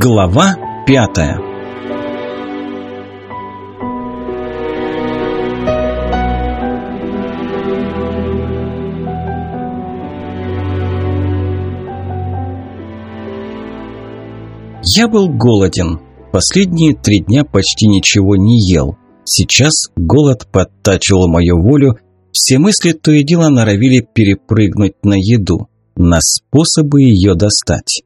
Глава пятая Я был голоден. Последние три дня почти ничего не ел. Сейчас голод подтачивал мою волю, все мысли то и дело норовили перепрыгнуть на еду, на способы ее достать.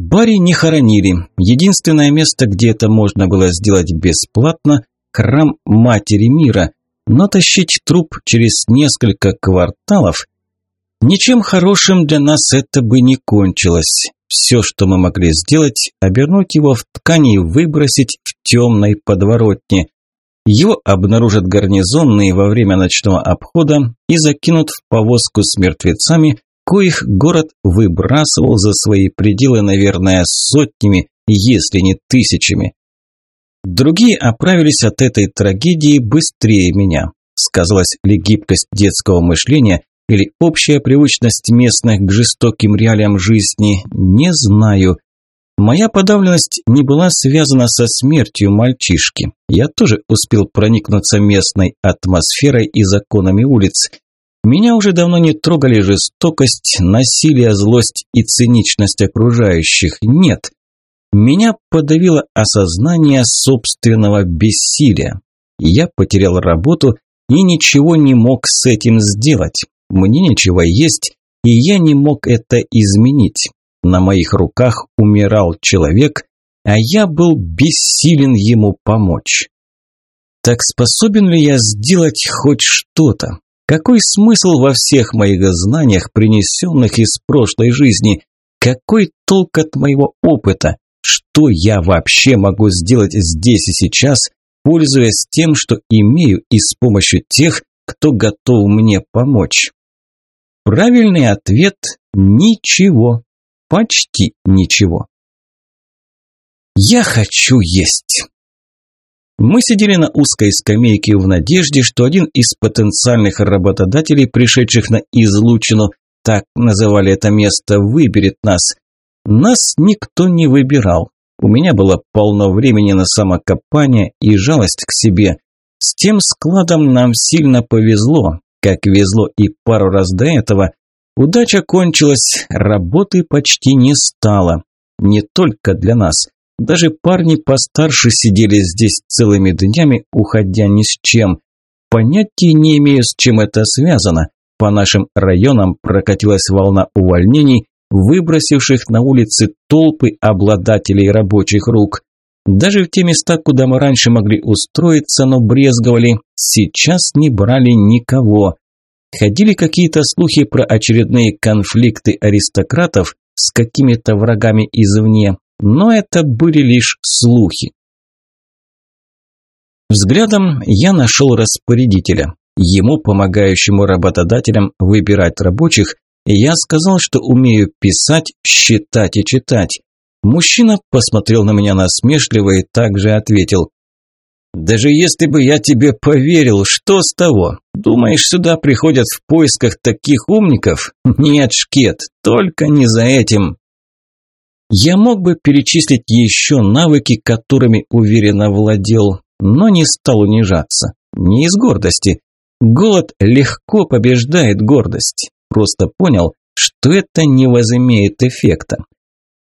Барри не хоронили. Единственное место, где это можно было сделать бесплатно – храм Матери Мира. Но тащить труп через несколько кварталов – ничем хорошим для нас это бы не кончилось. Все, что мы могли сделать – обернуть его в ткани и выбросить в темной подворотне. Его обнаружат гарнизонные во время ночного обхода и закинут в повозку с мертвецами, коих город выбрасывал за свои пределы, наверное, сотнями, если не тысячами. Другие оправились от этой трагедии быстрее меня. Сказалась ли гибкость детского мышления или общая привычность местных к жестоким реалиям жизни, не знаю. Моя подавленность не была связана со смертью мальчишки. Я тоже успел проникнуться местной атмосферой и законами улиц. Меня уже давно не трогали жестокость, насилие, злость и циничность окружающих. Нет. Меня подавило осознание собственного бессилия. Я потерял работу и ничего не мог с этим сделать. Мне нечего есть, и я не мог это изменить. На моих руках умирал человек, а я был бессилен ему помочь. Так способен ли я сделать хоть что-то? Какой смысл во всех моих знаниях, принесенных из прошлой жизни? Какой толк от моего опыта? Что я вообще могу сделать здесь и сейчас, пользуясь тем, что имею и с помощью тех, кто готов мне помочь? Правильный ответ – ничего. Почти ничего. Я хочу есть. Мы сидели на узкой скамейке в надежде, что один из потенциальных работодателей, пришедших на излучину, так называли это место, выберет нас. Нас никто не выбирал. У меня было полно времени на самокопание и жалость к себе. С тем складом нам сильно повезло, как везло и пару раз до этого. Удача кончилась, работы почти не стало. Не только для нас – даже парни постарше сидели здесь целыми днями, уходя ни с чем. Понятия не имею, с чем это связано. По нашим районам прокатилась волна увольнений, выбросивших на улицы толпы обладателей рабочих рук. Даже в те места, куда мы раньше могли устроиться, но брезговали, сейчас не брали никого. Ходили какие-то слухи про очередные конфликты аристократов с какими-то врагами извне, но это были лишь слухи. Взглядом я нашел распорядителя. Ему, помогающему работодателям выбирать рабочих, я сказал, что умею писать, считать и читать. Мужчина посмотрел на меня насмешливо и также ответил. «Даже если бы я тебе поверил, что с того? Думаешь, сюда приходят в поисках таких умников? Нет, Шкет, только не за этим». Я мог бы перечислить еще навыки, которыми уверенно владел, но не стал унижаться. Не из гордости. Голод легко побеждает гордость. Просто понял, что это не возымеет эффекта.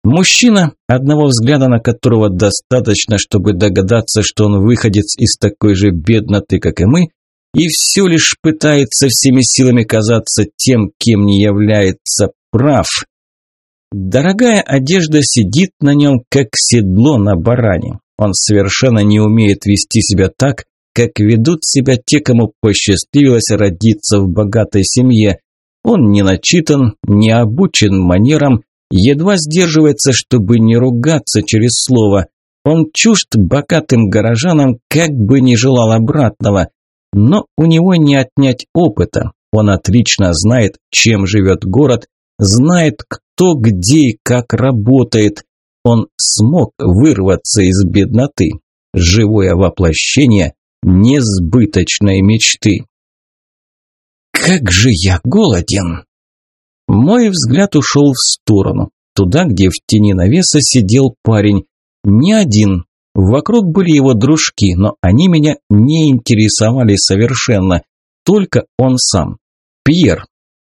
Мужчина, одного взгляда на которого достаточно, чтобы догадаться, что он выходец из такой же бедноты, как и мы, и все лишь пытается всеми силами казаться тем, кем не является прав. Дорогая одежда сидит на нем, как седло на баране. Он совершенно не умеет вести себя так, как ведут себя те, кому посчастливилось родиться в богатой семье. Он не начитан, не обучен манерам, едва сдерживается, чтобы не ругаться через слово. Он чужд богатым горожанам, как бы не желал обратного. Но у него не отнять опыта. Он отлично знает, чем живет город, знает, кто где и как работает. Он смог вырваться из бедноты. Живое воплощение несбыточной мечты. Как же я голоден! Мой взгляд ушел в сторону. туда, где в тени навеса сидел парень. Не один. Вокруг были его дружки, но они меня не интересовали совершенно. Только он сам. Пьер.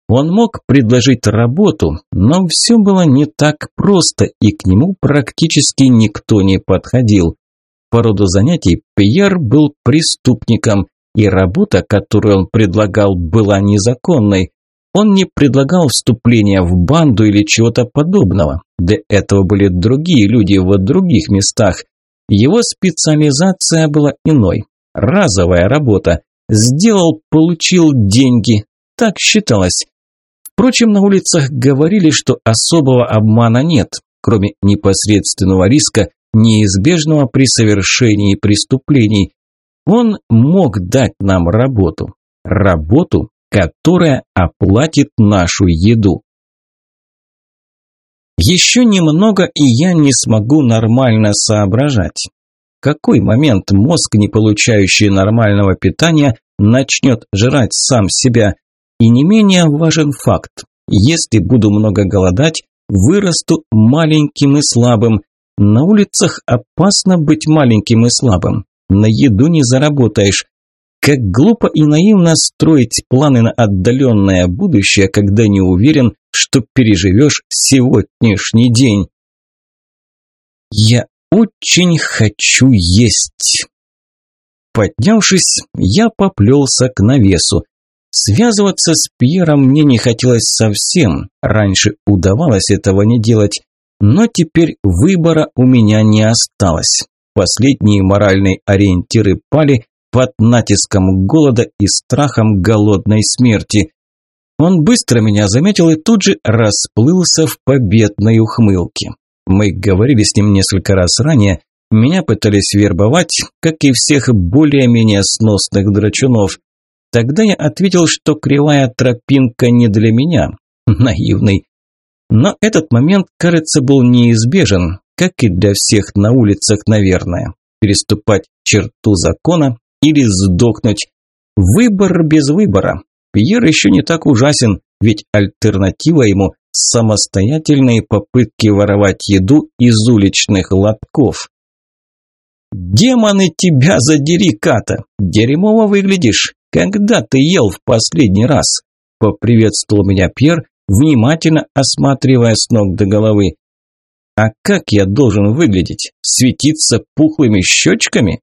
Он мог предложить работу, но все было не так просто, и к нему практически никто не подходил. По роду занятий Пьер был преступником, и работа, которую он предлагал, была незаконной. Он не предлагал вступления в банду или чего-то подобного. Для этого были другие люди в других местах. Его специализация была иной. Разовая работа. Сделал, получил деньги. Так считалось. Впрочем, на улицах говорили, что особого обмана нет, кроме непосредственного риска, неизбежного при совершении преступлений. Он мог дать нам работу. Работу, которая оплатит нашу еду. Еще немного, и я не смогу нормально соображать. В какой момент мозг, не получающий нормального питания, начнет жрать сам себя? И не менее важен факт. Если буду много голодать, вырасту маленьким и слабым. На улицах опасно быть маленьким и слабым. На еду не заработаешь. Как глупо и наивно строить планы на отдаленное будущее, когда не уверен, что переживешь сегодняшний день. Я очень хочу есть. Поднявшись, я поплелся к навесу. Связываться с Пьером мне не хотелось совсем, раньше удавалось этого не делать, но теперь выбора у меня не осталось. Последние моральные ориентиры пали под натиском голода и страхом голодной смерти. Он быстро меня заметил и тут же расплылся в победной ухмылке. Мы говорили с ним несколько раз ранее, меня пытались вербовать, как и всех более-менее сносных драчунов. Тогда я ответил, что кривая тропинка не для меня. Наивный. Но этот момент, кажется, был неизбежен, как и для всех на улицах, наверное. Переступать черту закона или сдохнуть. Выбор без выбора. Пьер еще не так ужасен, ведь альтернатива ему – самостоятельные попытки воровать еду из уличных лотков. «Демоны тебя задери, Ката! Дерьмово выглядишь! Когда ты ел в последний раз?» – поприветствовал меня Пьер, внимательно осматривая с ног до головы. «А как я должен выглядеть? Светиться пухлыми щечками?»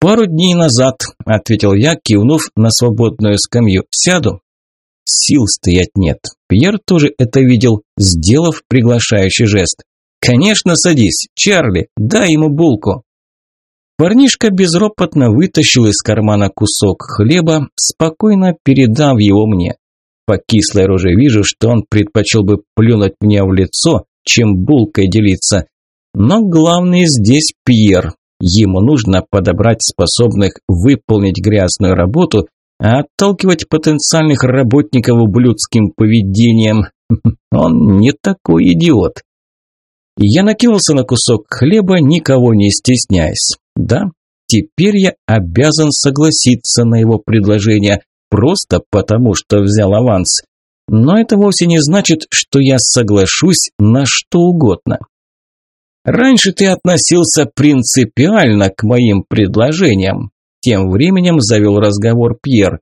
«Пару дней назад», – ответил я, кивнув на свободную скамью. «Сяду». Сил стоять нет. Пьер тоже это видел, сделав приглашающий жест. «Конечно, садись. Чарли, дай ему булку». Парнишка безропотно вытащил из кармана кусок хлеба, спокойно передав его мне. По кислой роже вижу, что он предпочел бы плюнуть мне в лицо, чем булкой делиться. Но главный здесь Пьер. Ему нужно подобрать способных выполнить грязную работу, а отталкивать потенциальных работников ублюдским поведением. Он не такой идиот. Я накинулся на кусок хлеба, никого не стесняясь. Да, теперь я обязан согласиться на его предложение, просто потому что взял аванс. Но это вовсе не значит, что я соглашусь на что угодно. Раньше ты относился принципиально к моим предложениям. Тем временем завел разговор Пьер.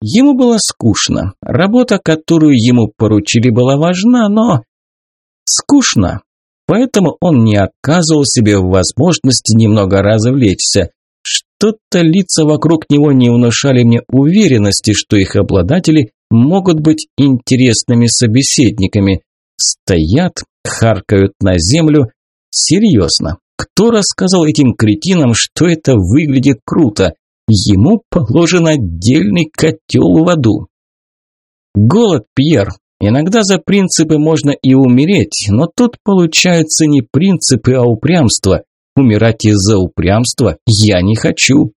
Ему было скучно. Работа, которую ему поручили, была важна, но... Скучно. Поэтому он не оказывал себе возможности немного развлечься. Что-то лица вокруг него не внушали мне уверенности, что их обладатели могут быть интересными собеседниками. Стоят, харкают на землю. Серьезно, кто рассказал этим кретинам, что это выглядит круто? Ему положен отдельный котел в аду. Голод, Пьер, Иногда за принципы можно и умереть, но тут получаются не принципы, а упрямство. Умирать из-за упрямства я не хочу.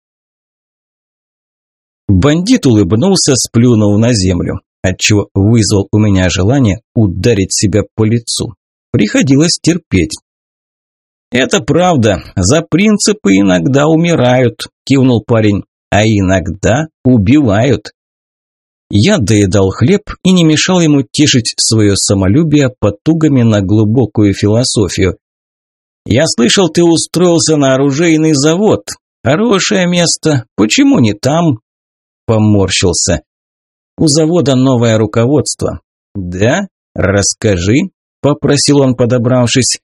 Бандит улыбнулся, сплюнул на землю, отчего вызвал у меня желание ударить себя по лицу. Приходилось терпеть. «Это правда, за принципы иногда умирают», – кивнул парень, – «а иногда убивают». Я доедал хлеб и не мешал ему тешить свое самолюбие потугами на глубокую философию. «Я слышал, ты устроился на оружейный завод. Хорошее место. Почему не там?» Поморщился. «У завода новое руководство». «Да? Расскажи», – попросил он, подобравшись.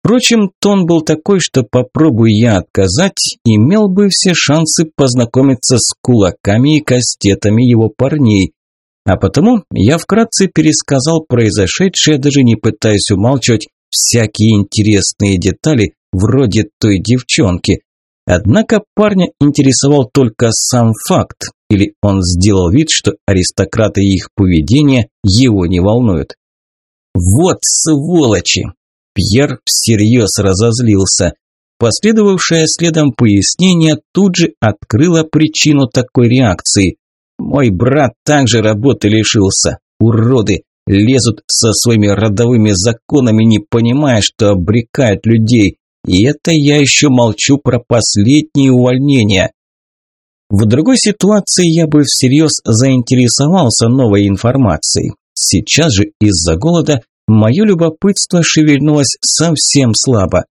Впрочем, тон был такой, что попробуй я отказать, имел бы все шансы познакомиться с кулаками и кастетами его парней. А потому я вкратце пересказал произошедшее, даже не пытаясь умалчивать всякие интересные детали, вроде той девчонки. Однако парня интересовал только сам факт, или он сделал вид, что аристократы и их поведение его не волнуют. «Вот сволочи!» Пьер всерьез разозлился. Последовавшее следом пояснение тут же открыло причину такой реакции. «Мой брат также работы лишился. Уроды! Лезут со своими родовыми законами, не понимая, что обрекают людей. И это я еще молчу про последние увольнения». В другой ситуации я бы всерьез заинтересовался новой информацией. Сейчас же из-за голода Мое любопытство шевельнулось совсем слабо.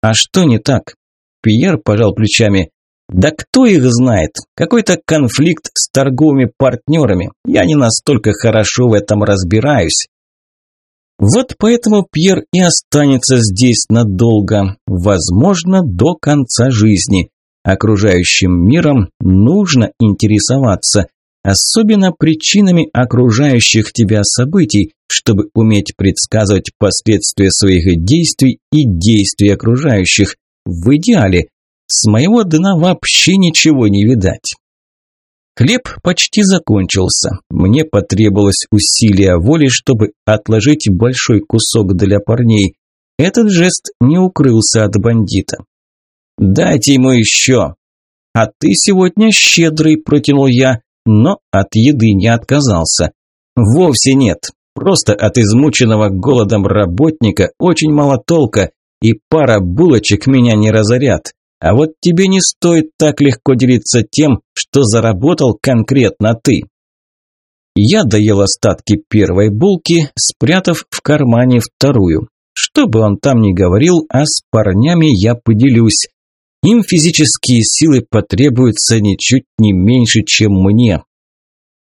А что не так? Пьер пожал плечами. Да кто их знает? Какой-то конфликт с торговыми партнерами. Я не настолько хорошо в этом разбираюсь. Вот поэтому Пьер и останется здесь надолго, возможно, до конца жизни. Окружающим миром нужно интересоваться, особенно причинами окружающих тебя событий, чтобы уметь предсказывать последствия своих действий и действий окружающих. В идеале. С моего дна вообще ничего не видать. Хлеб почти закончился. Мне потребовалось усилия воли, чтобы отложить большой кусок для парней. Этот жест не укрылся от бандита. «Дайте ему еще!» «А ты сегодня щедрый», – протянул я но от еды не отказался. Вовсе нет. Просто от измученного голодом работника очень мало толка, и пара булочек меня не разорят. А вот тебе не стоит так легко делиться тем, что заработал конкретно ты. Я доел остатки первой булки, спрятав в кармане вторую. Что бы он там ни говорил, а с парнями я поделюсь. Им физические силы потребуются ничуть не меньше, чем мне.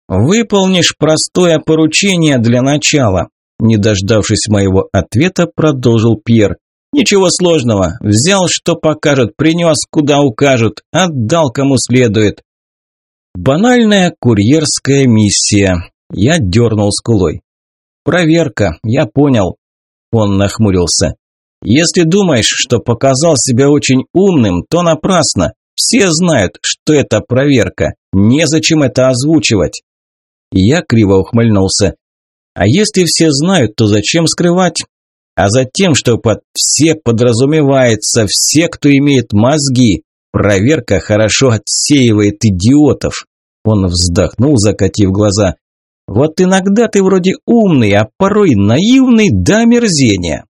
Выполнишь простое поручение для начала. Не дождавшись моего ответа, продолжил Пьер. Ничего сложного. Взял, что покажет, принес, куда укажут, отдал кому следует. Банальная курьерская миссия. Я дернул скулой. Проверка, я понял. Он нахмурился. Если думаешь, что показал себя очень умным, то напрасно. Все знают, что это проверка. Незачем это озвучивать. Я криво ухмыльнулся. А если все знают, то зачем скрывать? А затем, что под «все» подразумевается все, кто имеет мозги. Проверка хорошо отсеивает идиотов. Он вздохнул, закатив глаза. Вот иногда ты вроде умный, а порой наивный до мерзения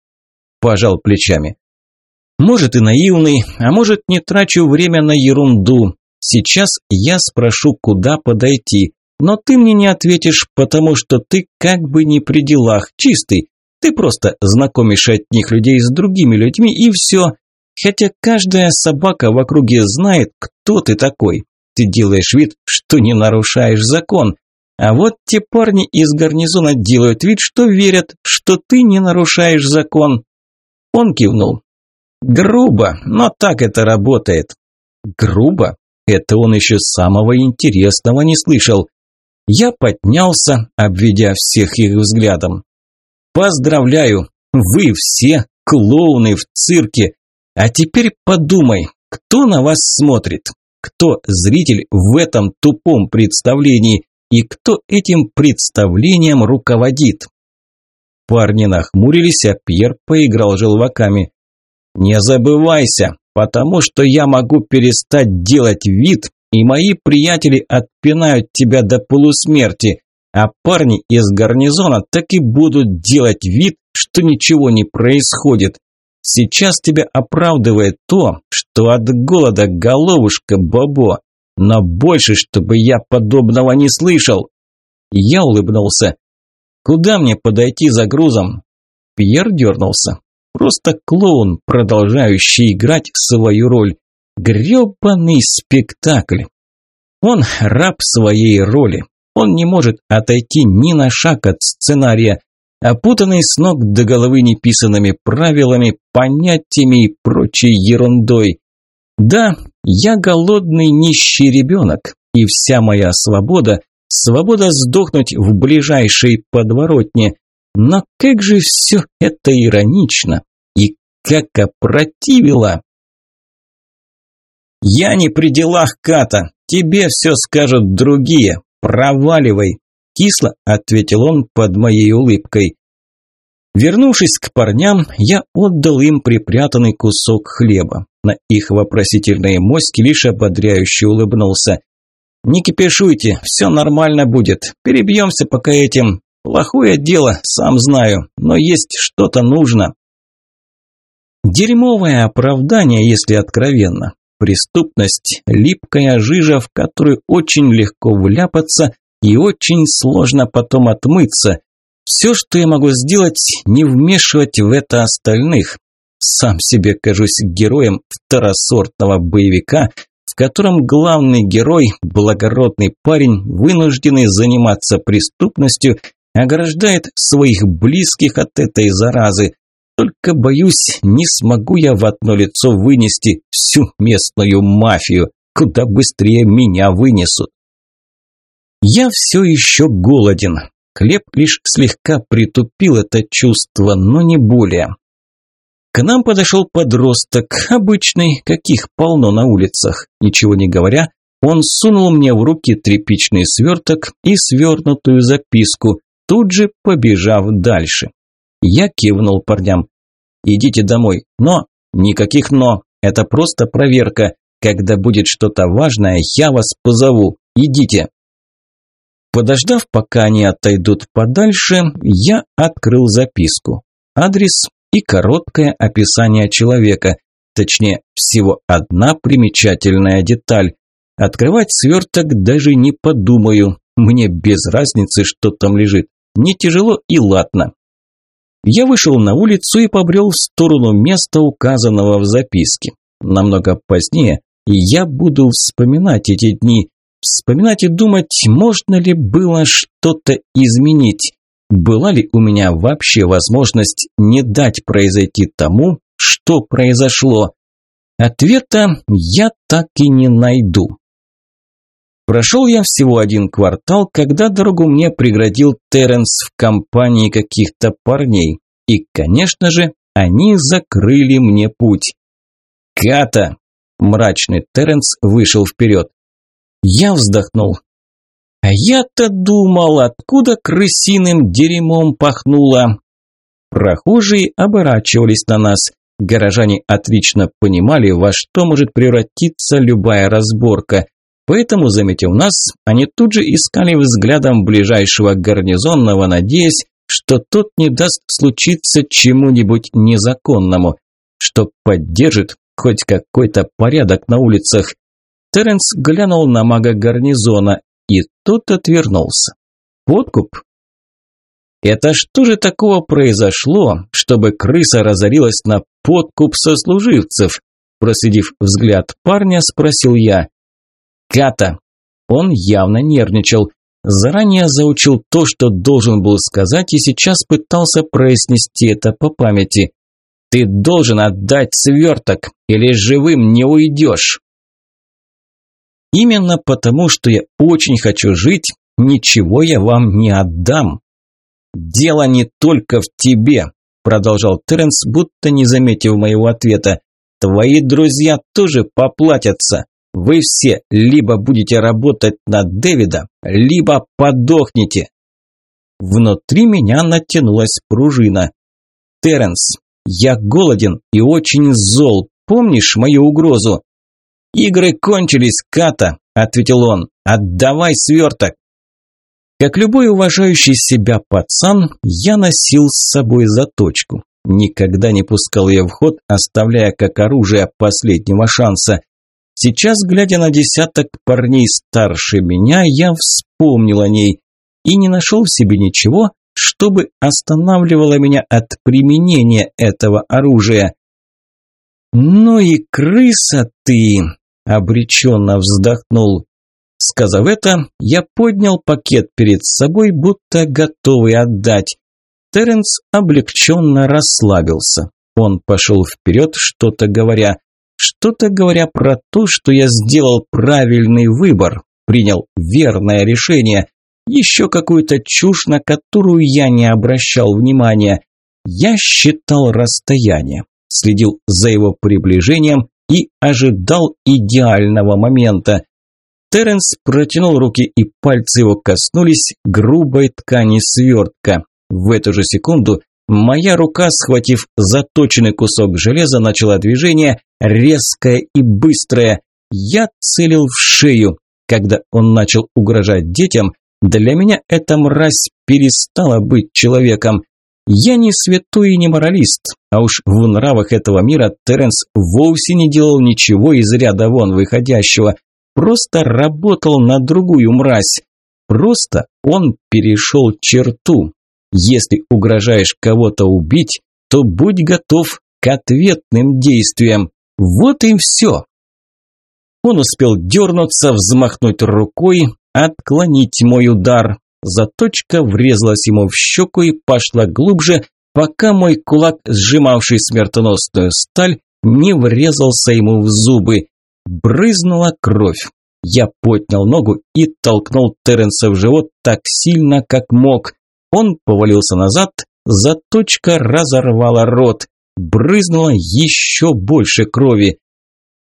пожал плечами. Может и наивный, а может не трачу время на ерунду. Сейчас я спрошу, куда подойти, но ты мне не ответишь, потому что ты как бы не при делах, чистый. Ты просто знакомишь от них людей с другими людьми и все. Хотя каждая собака в округе знает, кто ты такой. Ты делаешь вид, что не нарушаешь закон. А вот те парни из гарнизона делают вид, что верят, что ты не нарушаешь закон. Он кивнул. Грубо, но так это работает. Грубо? Это он еще самого интересного не слышал. Я поднялся, обведя всех их взглядом. Поздравляю, вы все клоуны в цирке. А теперь подумай, кто на вас смотрит? Кто зритель в этом тупом представлении? И кто этим представлением руководит? Парни нахмурились, а Пьер поиграл желваками. «Не забывайся, потому что я могу перестать делать вид, и мои приятели отпинают тебя до полусмерти, а парни из гарнизона так и будут делать вид, что ничего не происходит. Сейчас тебя оправдывает то, что от голода головушка Бобо. но больше, чтобы я подобного не слышал. Я улыбнулся. Куда мне подойти за грузом? Пьер дернулся. Просто клоун, продолжающий играть свою роль. Грёбаный спектакль. Он раб своей роли. Он не может отойти ни на шаг от сценария, опутанный с ног до головы неписанными правилами, понятиями и прочей ерундой. Да, я голодный нищий ребенок, и вся моя свобода – свобода сдохнуть в ближайшей подворотне. Но как же все это иронично и как опротивило! «Я не при делах, Ката, тебе все скажут другие, проваливай!» Кисло ответил он под моей улыбкой. Вернувшись к парням, я отдал им припрятанный кусок хлеба. На их вопросительные моськи лишь ободряюще улыбнулся. «Не кипишуйте, все нормально будет. Перебьемся пока этим. Плохое дело, сам знаю, но есть что-то нужно». Дерьмовое оправдание, если откровенно. Преступность – липкая жижа, в которую очень легко вляпаться и очень сложно потом отмыться. Все, что я могу сделать, не вмешивать в это остальных. Сам себе кажусь героем второсортного боевика, в котором главный герой, благородный парень, вынужденный заниматься преступностью, ограждает своих близких от этой заразы. Только, боюсь, не смогу я в одно лицо вынести всю местную мафию, куда быстрее меня вынесут. Я все еще голоден. Хлеб лишь слегка притупил это чувство, но не более. К нам подошел подросток, обычный, каких полно на улицах. Ничего не говоря, он сунул мне в руки тряпичный сверток и свернутую записку, тут же побежав дальше. Я кивнул парням. «Идите домой, но...» «Никаких «но», это просто проверка. Когда будет что-то важное, я вас позову. Идите». Подождав, пока они отойдут подальше, я открыл записку. Адрес и короткое описание человека, точнее, всего одна примечательная деталь. Открывать сверток даже не подумаю, мне без разницы, что там лежит. Не тяжело и ладно. Я вышел на улицу и побрел в сторону места, указанного в записке. Намного позднее я буду вспоминать эти дни, Вспоминать и думать, можно ли было что-то изменить. Была ли у меня вообще возможность не дать произойти тому, что произошло? Ответа я так и не найду. Прошел я всего один квартал, когда дорогу мне преградил Терренс в компании каких-то парней. И, конечно же, они закрыли мне путь. «Ката!» – мрачный Терренс вышел вперед. Я вздохнул. А я-то думал, откуда крысиным дерьмом пахнуло. Прохожие оборачивались на нас. Горожане отлично понимали, во что может превратиться любая разборка. Поэтому, заметив нас, они тут же искали взглядом ближайшего гарнизонного, надеясь, что тот не даст случиться чему-нибудь незаконному, что поддержит хоть какой-то порядок на улицах. Теренс глянул на мага гарнизона, и тот отвернулся. Подкуп? Это что же такого произошло, чтобы крыса разорилась на подкуп сослуживцев? Проследив взгляд парня, спросил я. Ката. Он явно нервничал. Заранее заучил то, что должен был сказать, и сейчас пытался произнести это по памяти. «Ты должен отдать сверток, или живым не уйдешь!» Именно потому, что я очень хочу жить, ничего я вам не отдам. Дело не только в тебе, продолжал Теренс, будто не заметив моего ответа. Твои друзья тоже поплатятся. Вы все либо будете работать на Дэвида, либо подохнете. Внутри меня натянулась пружина. Теренс, я голоден и очень зол. Помнишь мою угрозу? «Игры кончились, Ката», – ответил он. «Отдавай сверток». Как любой уважающий себя пацан, я носил с собой заточку. Никогда не пускал ее в ход, оставляя как оружие последнего шанса. Сейчас, глядя на десяток парней старше меня, я вспомнил о ней и не нашел в себе ничего, чтобы останавливало меня от применения этого оружия. «Ну и крыса ты!» – обреченно вздохнул. Сказав это, я поднял пакет перед собой, будто готовый отдать. Теренс облегченно расслабился. Он пошел вперед, что-то говоря. Что-то говоря про то, что я сделал правильный выбор, принял верное решение. Еще какую-то чушь, на которую я не обращал внимания. Я считал расстояние, следил за его приближением и ожидал идеального момента. Теренс протянул руки, и пальцы его коснулись грубой ткани свертка. В эту же секунду моя рука, схватив заточенный кусок железа, начала движение, резкое и быстрое. Я целил в шею. Когда он начал угрожать детям, для меня эта мразь перестала быть человеком. Я не святой и не моралист, а уж в нравах этого мира Теренс вовсе не делал ничего из ряда вон выходящего – просто работал на другую мразь. Просто он перешел черту. Если угрожаешь кого-то убить, то будь готов к ответным действиям. Вот и все. Он успел дернуться, взмахнуть рукой, отклонить мой удар. Заточка врезалась ему в щеку и пошла глубже, пока мой кулак, сжимавший смертоносную сталь, не врезался ему в зубы. Брызнула кровь. Я поднял ногу и толкнул Терренса в живот так сильно, как мог. Он повалился назад, заточка разорвала рот. Брызнуло еще больше крови.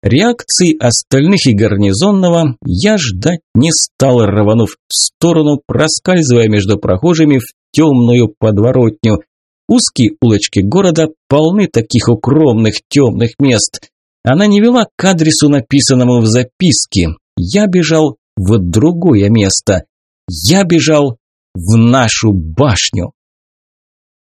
Реакции остальных и гарнизонного я ждать не стал, рванув в сторону, проскальзывая между прохожими в темную подворотню. Узкие улочки города полны таких укромных темных мест. Она не вела к адресу, написанному в записке. Я бежал в другое место. Я бежал в нашу башню.